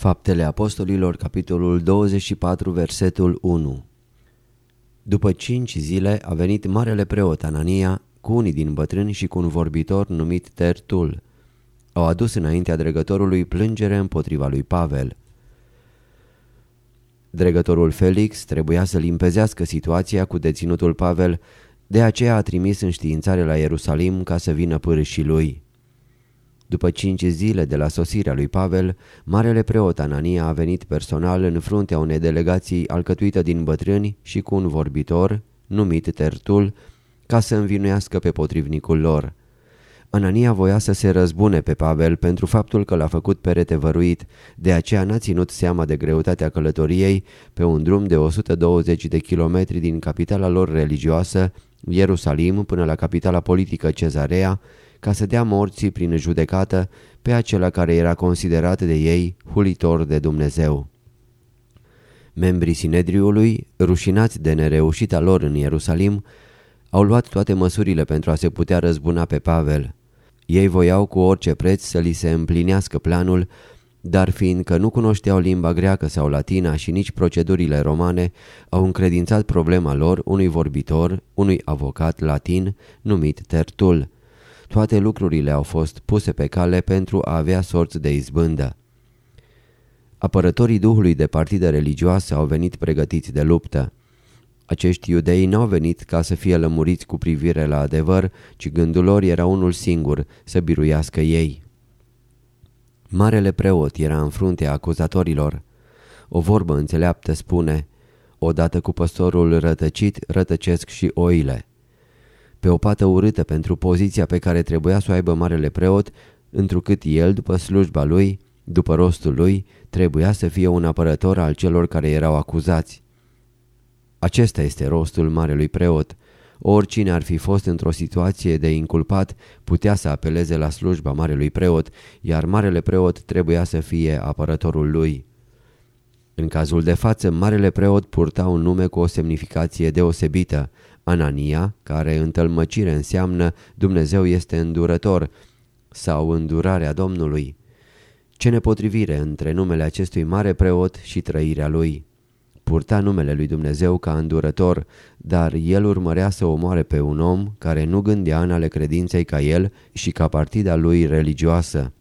Faptele Apostolilor, capitolul 24, versetul 1 După cinci zile a venit marele preot Anania cu unii din bătrâni și cu un vorbitor numit Tertul. Au adus înaintea dregătorului plângere împotriva lui Pavel. Dregătorul Felix trebuia să limpezească situația cu deținutul Pavel, de aceea a trimis înștiințare la Ierusalim ca să vină pârâșii lui. După cinci zile de la sosirea lui Pavel, marele preot Anania a venit personal în fruntea unei delegații alcătuită din bătrâni și cu un vorbitor, numit Tertul, ca să învinuiască pe potrivnicul lor. Anania voia să se răzbune pe Pavel pentru faptul că l-a făcut perete văruit, de aceea n-a ținut seama de greutatea călătoriei pe un drum de 120 de kilometri din capitala lor religioasă, Ierusalim, până la capitala politică Cezarea, ca să dea morții prin judecată pe acela care era considerat de ei hulitor de Dumnezeu. Membrii Sinedriului, rușinați de nereușita lor în Ierusalim, au luat toate măsurile pentru a se putea răzbuna pe Pavel. Ei voiau cu orice preț să li se împlinească planul, dar fiindcă nu cunoșteau limba greacă sau latina și nici procedurile romane, au încredințat problema lor unui vorbitor, unui avocat latin numit Tertul. Toate lucrurile au fost puse pe cale pentru a avea sorți de izbândă. Apărătorii Duhului de partidă religioasă au venit pregătiți de luptă. Acești iudei n-au venit ca să fie lămuriți cu privire la adevăr, ci gândul lor era unul singur, să biruiască ei. Marele preot era în fruntea acuzatorilor. O vorbă înțeleaptă spune, odată cu păstorul rătăcit, rătăcesc și oile. Pe o pată urâtă pentru poziția pe care trebuia să o aibă marele preot, întrucât el, după slujba lui, după rostul lui, trebuia să fie un apărător al celor care erau acuzați. Acesta este rostul marelui preot. Oricine ar fi fost într-o situație de inculpat putea să apeleze la slujba marelui preot, iar marele preot trebuia să fie apărătorul lui. În cazul de față, marele preot purta un nume cu o semnificație deosebită, Anania, care în tălmăcire înseamnă Dumnezeu este îndurător sau îndurarea Domnului. Ce nepotrivire între numele acestui mare preot și trăirea lui purta numele lui Dumnezeu ca îndurător, dar el urmărea să omoare pe un om care nu gândea în ale credinței ca el și ca partida lui religioasă.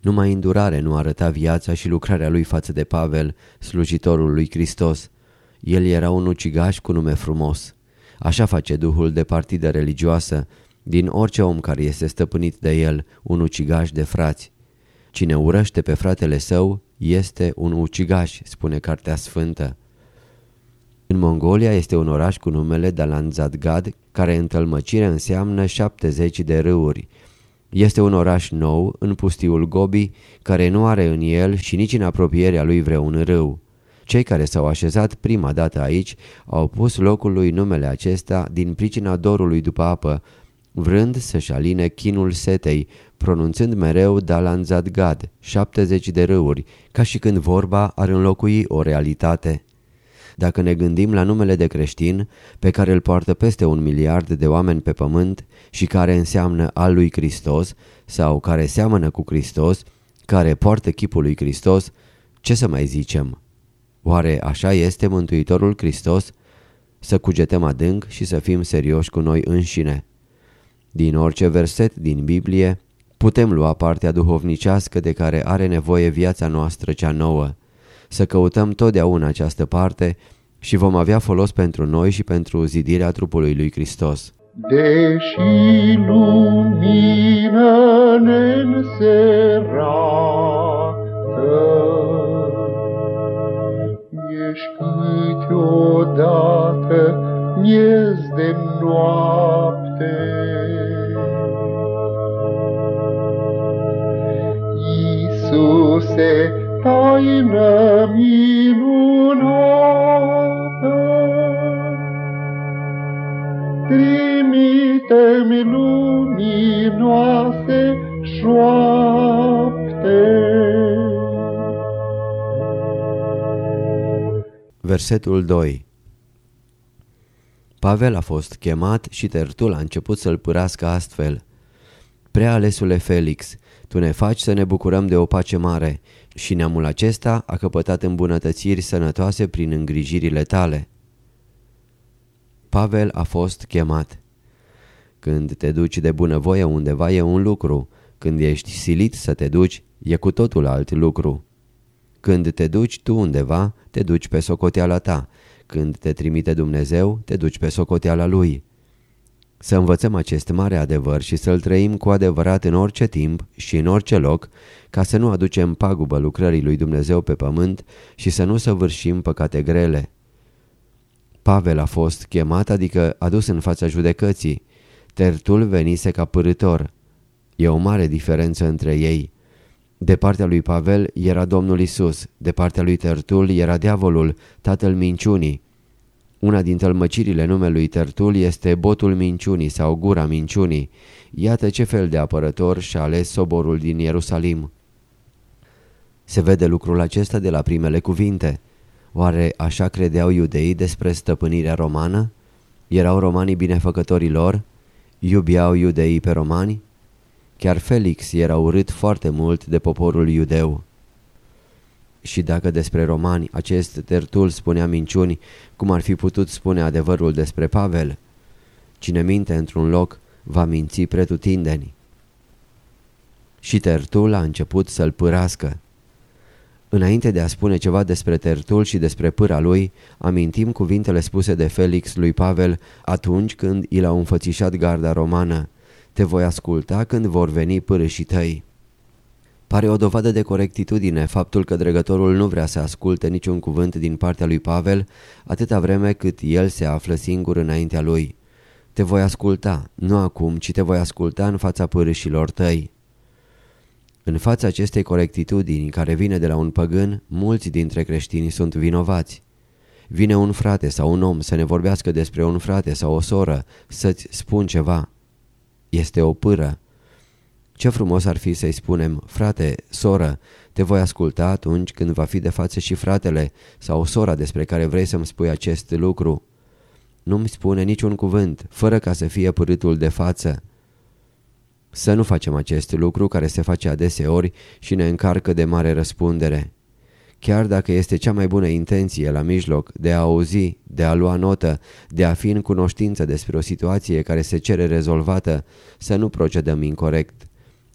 Numai îndurare nu arăta viața și lucrarea lui față de Pavel, slujitorul lui Hristos. El era un ucigaș cu nume frumos. Așa face Duhul de partidă religioasă, din orice om care este stăpânit de el, un ucigaș de frați. Cine urăște pe fratele său este un ucigaș, spune Cartea Sfântă. În Mongolia este un oraș cu numele Dalanzadgad, care în tălmăcire înseamnă 70 de râuri. Este un oraș nou, în pustiul Gobi, care nu are în el și nici în apropierea lui vreun râu. Cei care s-au așezat prima dată aici au pus locului numele acesta din pricina dorului după apă, vrând să-și aline chinul setei, pronunțând mereu Dalanzadgad, 70 de râuri, ca și când vorba ar înlocui o realitate. Dacă ne gândim la numele de creștin, pe care îl poartă peste un miliard de oameni pe pământ și care înseamnă al lui Hristos sau care seamănă cu Hristos, care poartă chipul lui Hristos, ce să mai zicem? Oare așa este Mântuitorul Hristos? Să cugetăm adânc și să fim serioși cu noi înșine. Din orice verset din Biblie putem lua partea duhovnicească de care are nevoie viața noastră cea nouă. să căutăm totdeauna această parte și vom avea folos pentru noi și pentru zidirea trupului lui Hristos. Deși lumină ne ești câteodată miez de noapte. Iisuse, taină minunată, trimite-mi luminoase șoapte. Versetul 2 Pavel a fost chemat și Tertul a început să-l pârască astfel. Prea alesule Felix, tu ne faci să ne bucurăm de o pace mare și neamul acesta a căpătat îmbunătățiri sănătoase prin îngrijirile tale. Pavel a fost chemat. Când te duci de bunăvoie undeva e un lucru, când ești silit să te duci e cu totul alt lucru. Când te duci tu undeva, te duci pe socoteala ta. Când te trimite Dumnezeu, te duci pe socoteala Lui. Să învățăm acest mare adevăr și să-l trăim cu adevărat în orice timp și în orice loc, ca să nu aducem pagubă lucrării lui Dumnezeu pe pământ și să nu săvârșim păcate grele. Pavel a fost chemat, adică adus în fața judecății. Tertul venise ca părător. E o mare diferență între ei. De partea lui Pavel era Domnul Isus, de partea lui Tertul era diavolul, tatăl minciunii. Una din tălmăcirile numelui Tertul este botul minciunii sau gura minciunii. Iată ce fel de apărător și-a ales soborul din Ierusalim. Se vede lucrul acesta de la primele cuvinte. Oare așa credeau iudeii despre stăpânirea romană? Erau romanii binefăcătorii lor? Iubiau iudeii pe romani? Chiar Felix era urât foarte mult de poporul iudeu. Și dacă despre romani acest tertul spunea minciuni, cum ar fi putut spune adevărul despre Pavel? Cine minte într-un loc va minți pretutindeni. Și Tertul a început să-l pârască. Înainte de a spune ceva despre Tertul și despre pâra lui, amintim cuvintele spuse de Felix lui Pavel atunci când i l-a înfățișat garda romană. Te voi asculta când vor veni pârâșii tăi. Pare o dovadă de corectitudine faptul că dregătorul nu vrea să asculte niciun cuvânt din partea lui Pavel atâta vreme cât el se află singur înaintea lui. Te voi asculta, nu acum, ci te voi asculta în fața pârâșilor tăi. În fața acestei corectitudini care vine de la un păgân, mulți dintre creștini sunt vinovați. Vine un frate sau un om să ne vorbească despre un frate sau o soră, să-ți spun ceva. Este o pâră. Ce frumos ar fi să-i spunem, frate, soră, te voi asculta atunci când va fi de față și fratele sau sora despre care vrei să-mi spui acest lucru. Nu-mi spune niciun cuvânt, fără ca să fie pârâtul de față. Să nu facem acest lucru care se face adeseori și ne încarcă de mare răspundere. Chiar dacă este cea mai bună intenție la mijloc de a auzi, de a lua notă, de a fi în cunoștință despre o situație care se cere rezolvată, să nu procedăm incorrect.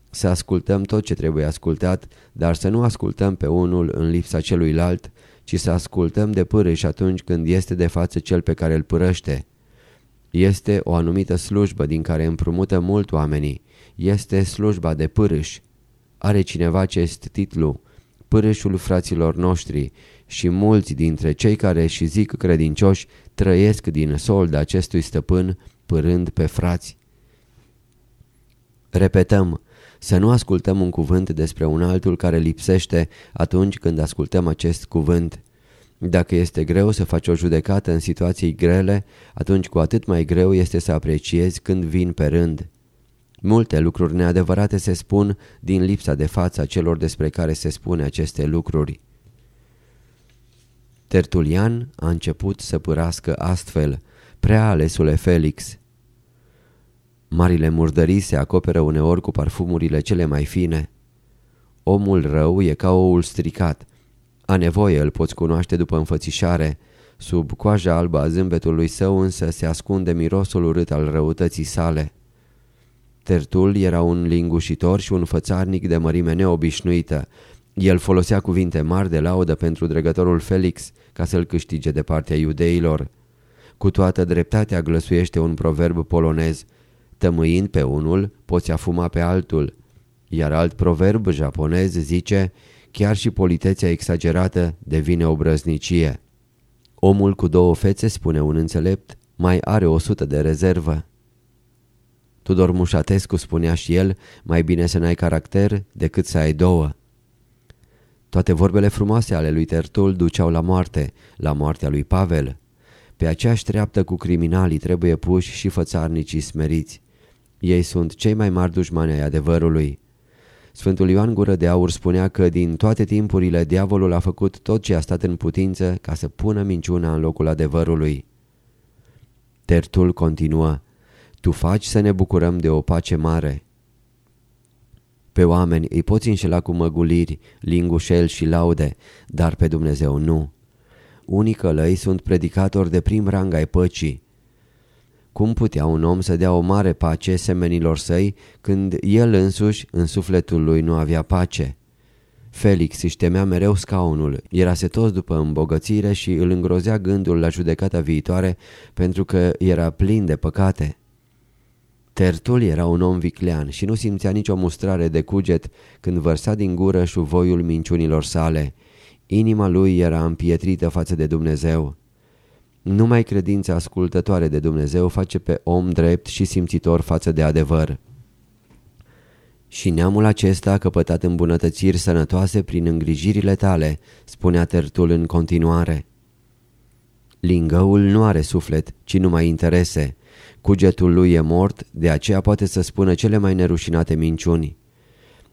Să ascultăm tot ce trebuie ascultat, dar să nu ascultăm pe unul în lipsa celuilalt, ci să ascultăm de pârâși atunci când este de față cel pe care îl părăște. Este o anumită slujbă din care împrumută mult oamenii. Este slujba de pârâși. Are cineva acest titlu, pârâșul fraților noștri și mulți dintre cei care și zic credincioși trăiesc din solda acestui stăpân pârând pe frați. Repetăm, să nu ascultăm un cuvânt despre un altul care lipsește atunci când ascultăm acest cuvânt. Dacă este greu să faci o judecată în situații grele, atunci cu atât mai greu este să apreciezi când vin pe rând. Multe lucruri neadevărate se spun din lipsa de față a celor despre care se spune aceste lucruri. Tertulian a început să pârască astfel, prea alesule Felix. Marile murdării se acoperă uneori cu parfumurile cele mai fine. Omul rău e ca oul stricat. A nevoie îl poți cunoaște după înfățișare. Sub coaja albă a zâmbetului său însă se ascunde mirosul urât al răutății sale. Tertul era un lingușitor și un fățarnic de mărime neobișnuită. El folosea cuvinte mari de laudă pentru dregătorul Felix ca să-l câștige de partea iudeilor. Cu toată dreptatea glăsuiește un proverb polonez, tămâind pe unul, poți afuma pe altul. Iar alt proverb japonez zice, chiar și politețea exagerată devine obrăznicie. Omul cu două fețe, spune un înțelept, mai are o sută de rezervă. Tudor Mușatescu spunea și el, mai bine să n-ai caracter decât să ai două. Toate vorbele frumoase ale lui Tertul duceau la moarte, la moartea lui Pavel. Pe aceeași treaptă cu criminalii trebuie puși și fățarnicii smeriți. Ei sunt cei mai mari dușmani ai adevărului. Sfântul Ioan Gură de Aur spunea că din toate timpurile diavolul a făcut tot ce a stat în putință ca să pună minciuna în locul adevărului. Tertul continuă, Tu faci să ne bucurăm de o pace mare. Pe oameni îi poți înșela cu măguliri, lingușel și laude, dar pe Dumnezeu nu. Unii călăi sunt predicatori de prim rang ai păcii. Cum putea un om să dea o mare pace semenilor săi când el însuși în sufletul lui nu avea pace? Felix își temea mereu scaunul, era setos după îmbogățire și îl îngrozea gândul la judecata viitoare pentru că era plin de păcate. Tertul era un om viclean și nu simțea nicio mustrare de cuget când vărsa din gură șuvoiul minciunilor sale. Inima lui era împietrită față de Dumnezeu. Numai credința ascultătoare de Dumnezeu face pe om drept și simțitor față de adevăr. Și neamul acesta a căpătat îmbunătățiri sănătoase prin îngrijirile tale, spunea Tertul în continuare. Lingăul nu are suflet, ci numai interese. Cugetul lui e mort, de aceea poate să spună cele mai nerușinate minciuni.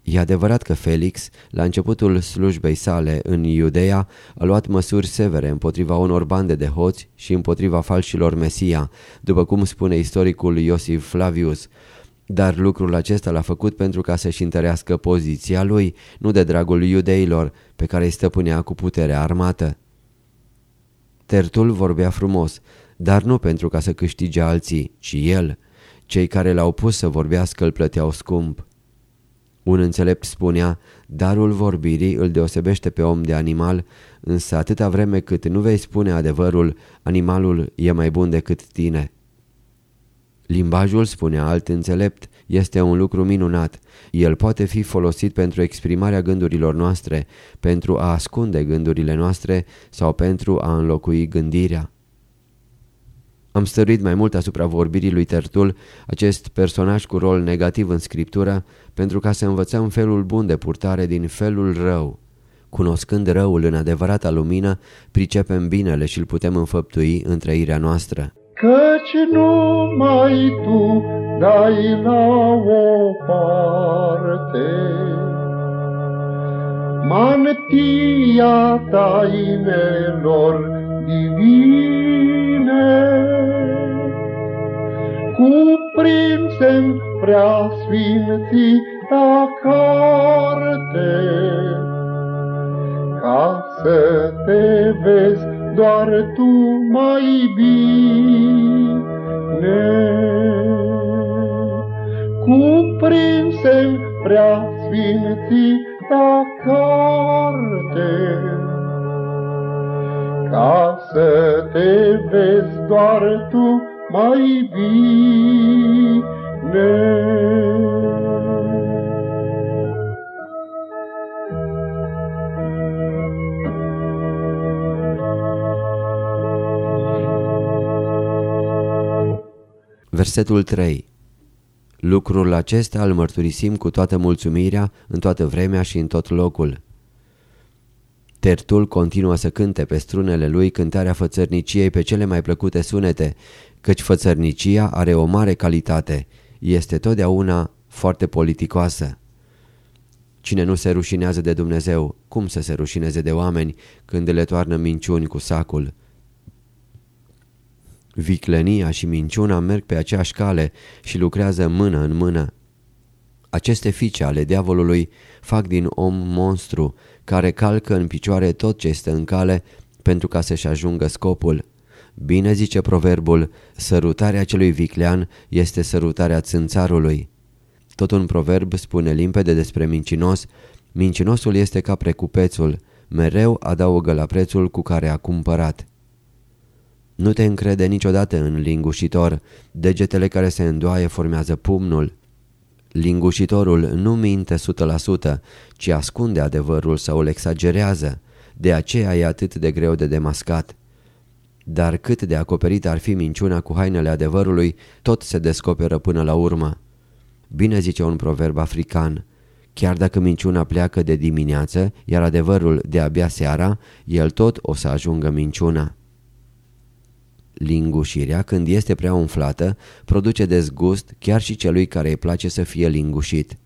E adevărat că Felix, la începutul slujbei sale în Iudeea, a luat măsuri severe împotriva unor bande de hoți și împotriva falșilor Mesia, după cum spune istoricul Iosif Flavius, dar lucrul acesta l-a făcut pentru ca să-și întărească poziția lui, nu de dragul iudeilor, pe care îi stăpânea cu puterea armată. Tertul vorbea frumos, dar nu pentru ca să câștige alții, ci el. Cei care l-au pus să vorbească îl plăteau scump. Un înțelept spunea, darul vorbirii îl deosebește pe om de animal, însă atâta vreme cât nu vei spune adevărul, animalul e mai bun decât tine. Limbajul, spunea alt înțelept, este un lucru minunat. El poate fi folosit pentru exprimarea gândurilor noastre, pentru a ascunde gândurile noastre sau pentru a înlocui gândirea. Am stăruit mai mult asupra vorbirii lui Tertul, acest personaj cu rol negativ în scriptură, pentru ca să învățăm felul bun de purtare din felul rău. Cunoscând răul în adevărata lumină, pricepem binele și îl putem înfăptui în trăirea noastră. Căci numai Tu dai la o parte mantia tainelor prea sfințita carte, ca să te vezi doar tu mai bine. Cuprinse prea sfințita carte, ca să te vezi doar tu mai bine. Versetul 3 Lucrul acesta îl mărturisim cu toată mulțumirea, în toată vremea și în tot locul. Tertul continuă să cânte pe strunele lui cântarea fățărniciei pe cele mai plăcute sunete, căci fățărnicia are o mare calitate, este totdeauna foarte politicoasă. Cine nu se rușinează de Dumnezeu, cum să se rușineze de oameni când le toarnă minciuni cu sacul? Viclenia și minciuna merg pe aceeași cale și lucrează mână în mână. Aceste fiice ale diavolului fac din om monstru care calcă în picioare tot ce este în cale pentru ca să-și ajungă scopul. Bine zice proverbul, sărutarea celui viclean este sărutarea țânțarului. Tot un proverb spune limpede despre mincinos, Mincinosul este ca precupețul, mereu adaugă la prețul cu care a cumpărat. Nu te încrede niciodată în lingușitor, degetele care se îndoaie formează pumnul. Lingușitorul nu minte 100%, ci ascunde adevărul sau îl exagerează, de aceea e atât de greu de demascat. Dar cât de acoperit ar fi minciuna cu hainele adevărului, tot se descoperă până la urmă. Bine zice un proverb african, chiar dacă minciuna pleacă de dimineață, iar adevărul de abia seara, el tot o să ajungă minciuna. Lingușirea, când este prea umflată, produce dezgust chiar și celui care îi place să fie lingușit.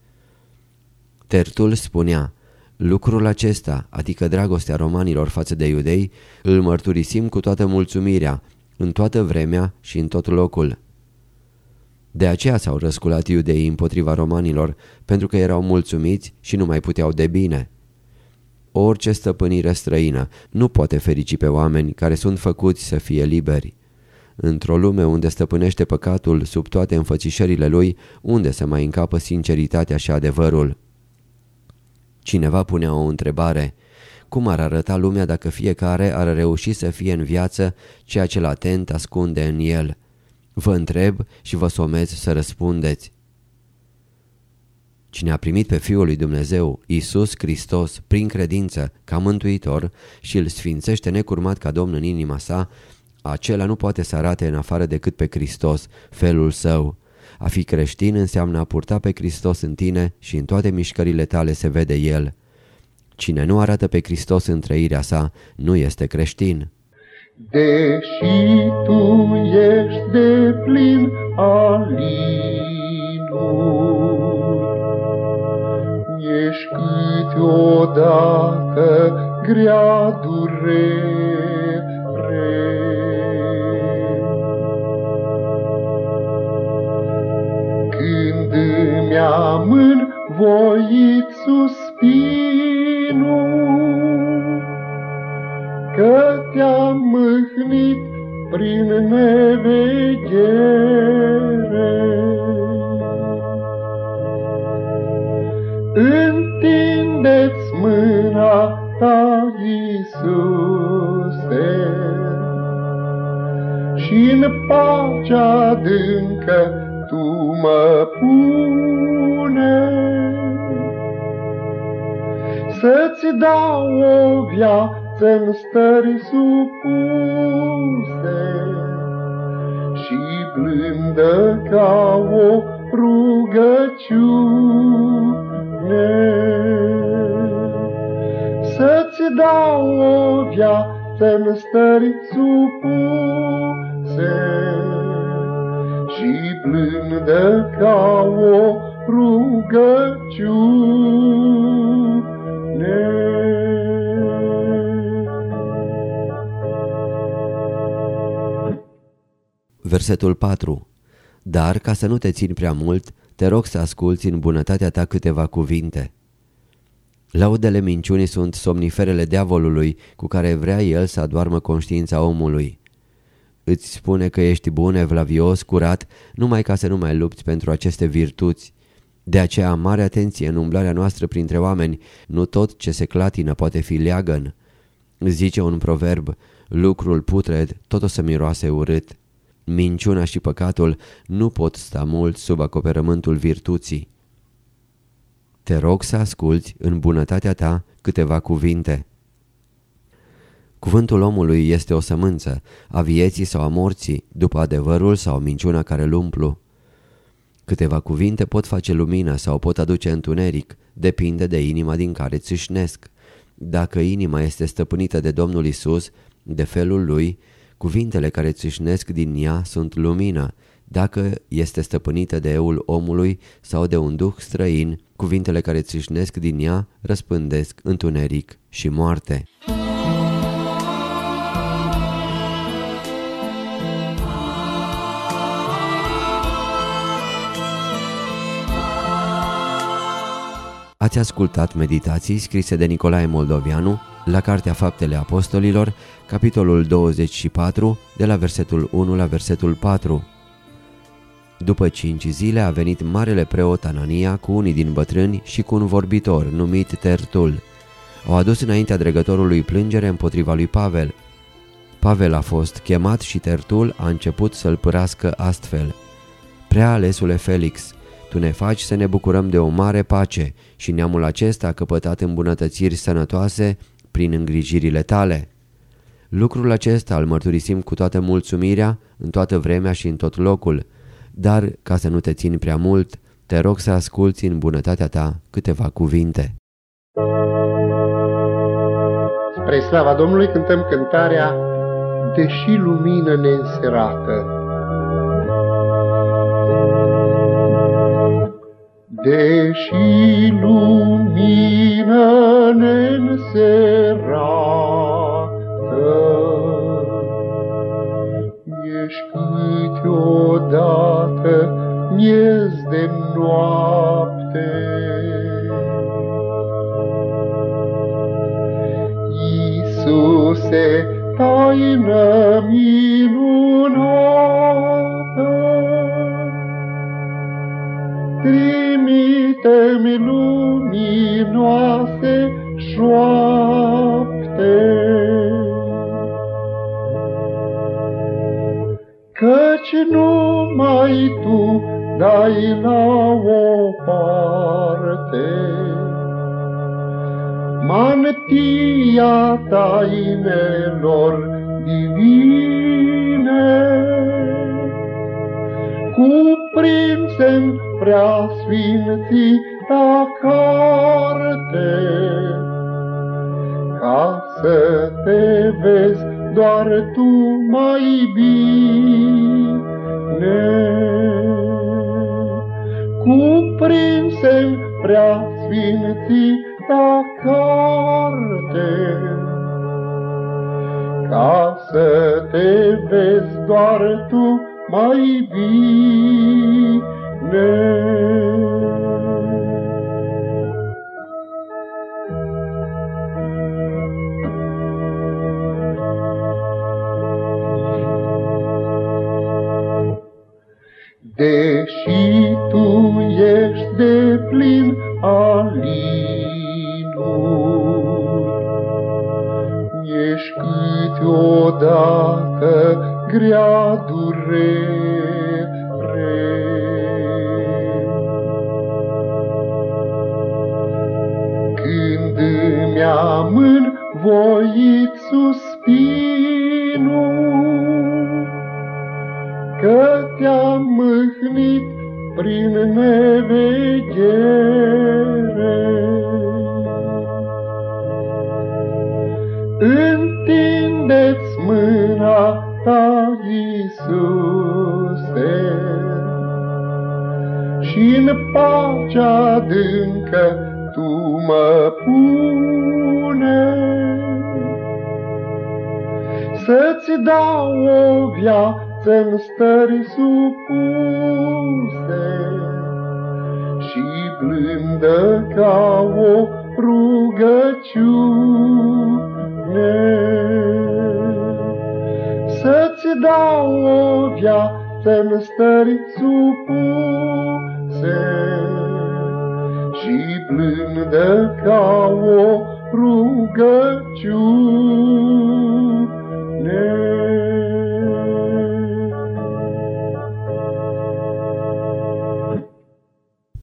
Tertul spunea, lucrul acesta, adică dragostea romanilor față de iudei, îl mărturisim cu toată mulțumirea, în toată vremea și în tot locul. De aceea s-au răsculat iudeii împotriva romanilor, pentru că erau mulțumiți și nu mai puteau de bine. Orice stăpânire străină nu poate ferici pe oameni care sunt făcuți să fie liberi. Într-o lume unde stăpânește păcatul sub toate înfățișările lui, unde să mai încapă sinceritatea și adevărul? Cineva punea o întrebare. Cum ar arăta lumea dacă fiecare ar reuși să fie în viață ceea ce latent ascunde în el? Vă întreb și vă somez să răspundeți. Cine a primit pe Fiul lui Dumnezeu, Iisus Hristos, prin credință, ca mântuitor și îl sfințește necurmat ca Domn în inima sa, acela nu poate să arate în afară decât pe Hristos, felul său. A fi creștin înseamnă a purta pe Hristos în tine și în toate mișcările tale se vede El. Cine nu arată pe Hristos în trăirea sa, nu este creștin. Deși tu ești de plin alinul, ești câteodată grea durere, mi-am învoit suspinul, Că te-am mâhnit prin neveghere. Întindeți mâna ta, Iisuse, și în pacea adâncă tu mă pune. Să-ți dau o viață în stări supuse și blândă ca o rugăciune. Să-ți dau o viață în stări supuse și blândă ca o rugăciune. Versetul 4 Dar, ca să nu te țin prea mult, te rog să asculți în bunătatea ta câteva cuvinte. Laudele minciunii sunt somniferele diavolului cu care vrea el să adoarmă conștiința omului. Îți spune că ești bun, evlavios, curat, numai ca să nu mai lupți pentru aceste virtuți. De aceea, mare atenție în umblarea noastră printre oameni, nu tot ce se clatină poate fi leagăn. Zice un proverb, lucrul putred tot o să miroase urât. Minciuna și păcatul nu pot sta mult sub acoperământul virtuții. Te rog să asculți în bunătatea ta câteva cuvinte. Cuvântul omului este o sămânță, a vieții sau a morții, după adevărul sau minciuna care îl umplu. Câteva cuvinte pot face lumină sau pot aduce întuneric, depinde de inima din care țâșnesc. Dacă inima este stăpânită de Domnul Isus, de felul lui, cuvintele care țâșnesc din ea sunt lumină. Dacă este stăpânită de eul omului sau de un duh străin, cuvintele care țâșnesc din ea răspândesc întuneric și moarte. Ați ascultat meditații scrise de Nicolae Moldovianu la Cartea Faptele Apostolilor, capitolul 24, de la versetul 1 la versetul 4. După cinci zile a venit marele preot Anania cu unii din bătrâni și cu un vorbitor numit Tertul. Au adus înaintea dregătorului plângere împotriva lui Pavel. Pavel a fost chemat și Tertul a început să-l pârască astfel. Prea alesule Felix, tu ne faci să ne bucurăm de o mare pace și neamul acesta a căpătat îmbunătățiri sănătoase prin îngrijirile tale. Lucrul acesta îl mărturisim cu toată mulțumirea, în toată vremea și în tot locul, dar, ca să nu te țin prea mult, te rog să asculți în bunătatea ta câteva cuvinte. Spre slava Domnului cântăm cântarea Deși lumină neînserată. Deși lumină neînserată, ești câteodată miez de noapte. Iisuse, taină minunată, trimite-mi luminoase șoapte. Căci numai Tu dai la o parte mantia tainelor divine, cuprinse-n prea sfințita carte, ca să te vezi doar tu mai bine. Cuprinse-n prea sfințita carte, ca să te vezi doar tu mai bine. Deși tu ești de plin alinul, ești câteodată grea durere. În pacea adâncă Tu mă pune. Să-ți dau o viață-n stări supuse și blândă ca o rugăciune. Să-ți dau o viață-n stări supuse și plângă ca o rugăciune.